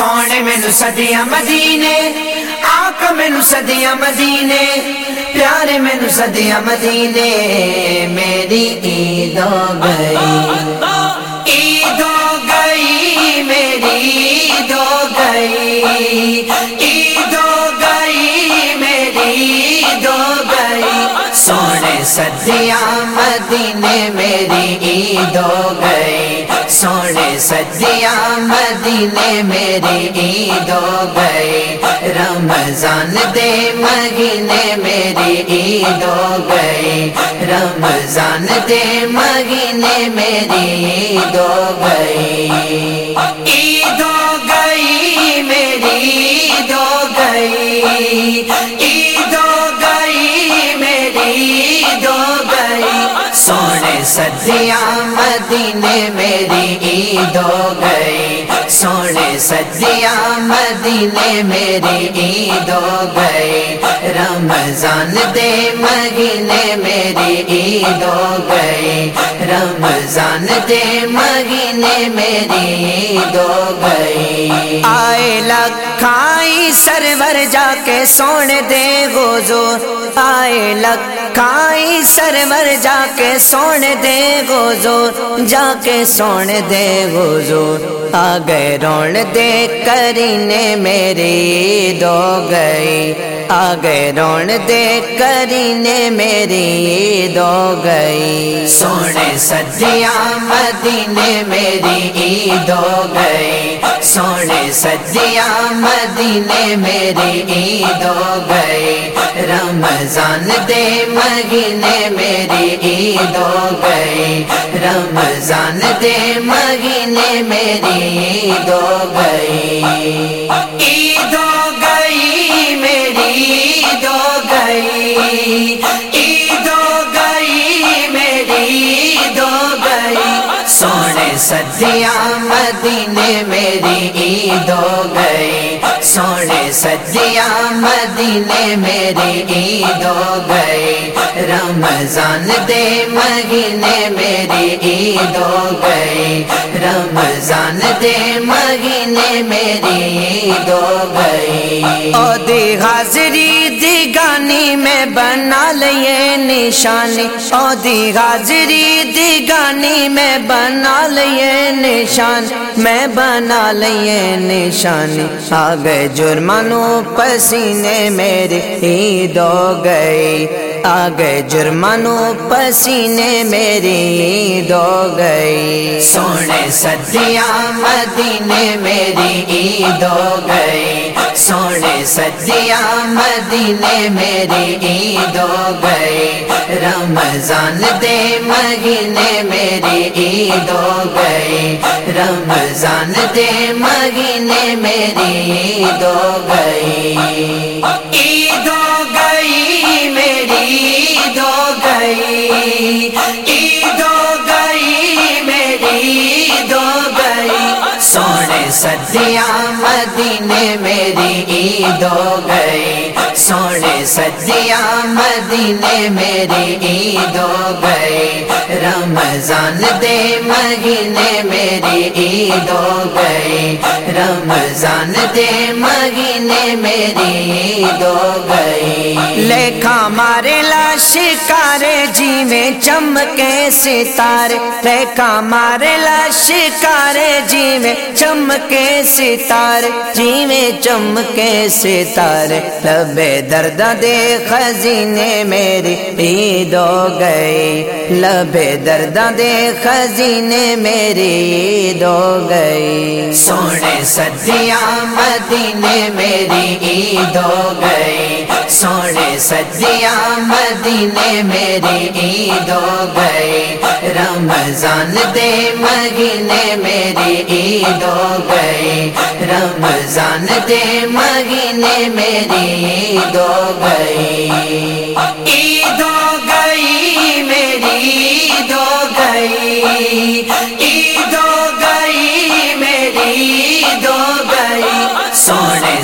سونے مینو سدیا مدینے؟ آک مینو سدیا مدینے، پیارے مینو سدیا مدینے، میری عید ہو گئی۔ عید ہو گئی، میری عید ہو گئی۔ سونے سدیا مدینے میری عید ہو گئی۔ سونے سدیا مدینے میری عید ہو گئی۔ رمضان دے مہینے میری عید ہو گئی۔ رمضان دے مہینے میری عید ہو گئی۔ عید ہو گئی، میری عید ہو گئی۔ سونے مدینے میری عید ہو گئی۔ سونے سدیا مدینے میری عید ہو گئی۔ رمضان دے مہینے میری عید ہو گئی۔ رمضان دے مہینے میری عید ہو گئی۔ آئے لکھا آئی سرور جا کے سونے دے گوزو آئے لکھائی سرور جا کے سونے دے گوزو جا کے سونے دے گوزو آ گئے رون دے کرینے میری دو گئی۔ آ گئے رون دے کرینے میری دو گئی۔ سونے سدیا مدینے میری عید ہو گئی۔ سونے سدیا مدینے میری عید ہو گئی۔ رمضان دے مہینے میری عید ہو گئی۔ رمضان دے مہینے میری عید ہو گئی۔ سونے مدینے میری عید ہو گئی۔ سونے سدیا مدینے میری عید ہو گئی۔ رمضان دے مہینے میری عید ہو گئی۔ رمضان دے مہینے میری عید ہو گئی۔ او حاضری دی گانی میں بنا لیے نشانی او دی حاضری گانی میں بنا لیے نشان میں بنا لیے نشانی۔ آ گئے جرمانو پسینے میرے عید ہو گئی۔ آ گئے جرمانو پسینے میری عید ہو گئی۔ سونے سدیا مدینے میری عید ہو گئی۔ سونے سدیا مدینے میری عید ہو گئی۔ رمضان دے مہینے میری عید ہو گئی۔ رمضان دے مہینے میری عید ہو گئی۔ عید ہو گئی، میری عید ہو گئی۔ صدیاں مدینے میری عید ہو گئی۔ سونے سدیا مدینے میری عید ہو گئی۔ رمضان دے مہینے میری عید ہو گئی۔ رمضان دے مہینے میری عید ہو گئی۔ لکھا مارے لاش کارے جی میں چمکے ستارے۔ لکھا مارے لاش کارے جی میں چمکے ستارے۔ جی میں چمکے ستارے۔ لبے درد دے خزینے میری عید ہو گئی۔ لبے درد دے خزینے میری عید ہو گئی۔ سونے سدیا مدینے میری عید ہو گئی۔ سونے سجیا مدینے میری عید ہو گئی۔ رمضان دے مہینے میری عید ہو گئی۔ رمضان دے مہینے میری عید ہو گئی۔ عید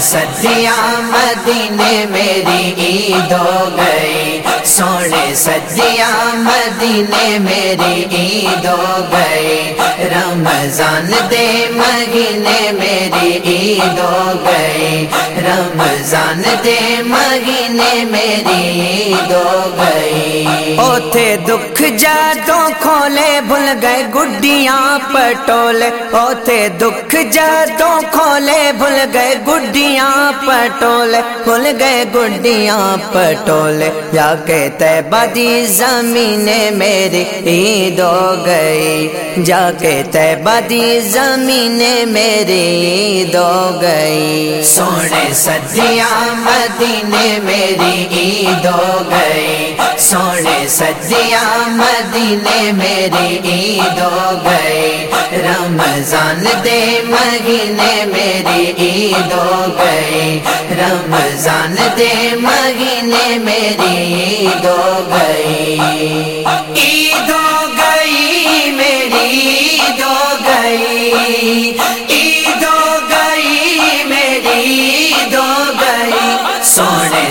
سدیاں مدینے میری عید ہو گئی۔ سونے سدیاں مدینے میری عید ہو گئی۔ رمضان دے مہینے میری عید ہو گئی۔ رمضان دے مہینے میری عید ہو گئی۔ اوتھے دکھ جادوں کھولے، بھول گئے گڈیاں پٹولے۔ اوتھے دکھ جادوں کھولے، بھول گئے گڈیاں پٹولے بھول گئے گڈیاں پٹولے۔ یا کہ تیبہ دی زمین میری عید ہو گئی۔ جا کے تیبہ دی زمین میری عید ہو گئی۔ سونے سدیاں مدینے میری عید ہو گئی۔ سونے سدیاں مدینے میری عید ہو گئی۔ رمضان دے مہینے میری عید ہو گئی۔ رمضان دے مہینے میری عید ہو گئی۔ عید ہو گئی، میری عید ہو گئی۔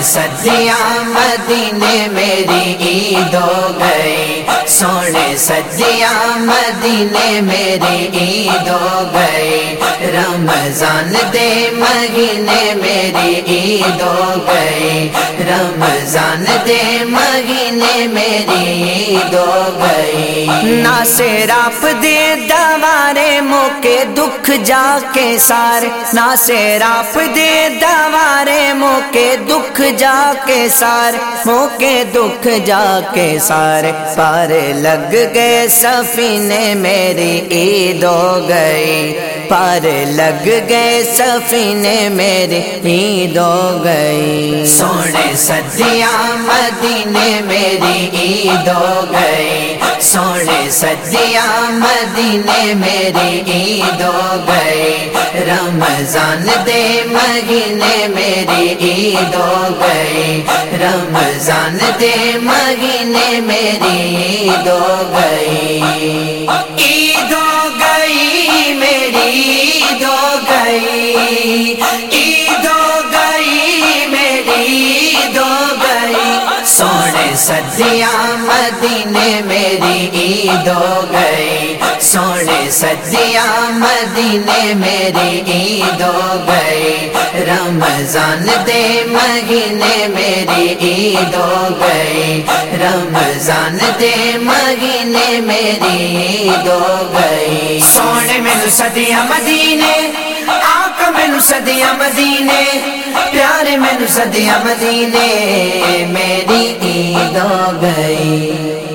سونے سدیاں مدینے میری عید ہو گئی۔ سونے سدیاں مدینے میری عید ہو گئی۔ رمضان دے مہینے میری عید ہو گئی۔ رمضان دے مہینے میری عید ہو گئی۔ نہ دے دوارے موکے دکھ جا کے سارے نہ سے دے دوارے موکے دکھ جا کے سارے موکے دکھ جا کے سارے پارے لگ گئے سفینے میری، عید ہو گئی۔ پار لگ گئے سفینے میری عید ہو گئی۔ سونے سدیاں مدینے میری عید ہو گئی۔ سونے سدیاں مدینے میری عید ہو گئی۔ رمضان دے مہینے میری عید ہو گئی۔ رمضان دے مہینے میری عید ہو گئی۔ عید ہو عید ہو گئی، عید ہو گئی، میری عید ہو گئی۔ سونے سدیاں مدینے میری عید ہو گئی۔ سونے سدیاں مدینے میری عید ہو گئی۔ رمضان دے مہینے میری عید ہو گئی۔ رمضان دے مہینے میری عید ہو گئی۔ سونے مینو سدیاں مدینے آک مینو سدیاں مدینے، پیارے مینو سدیاں مدینے میری عید ہو گئی۔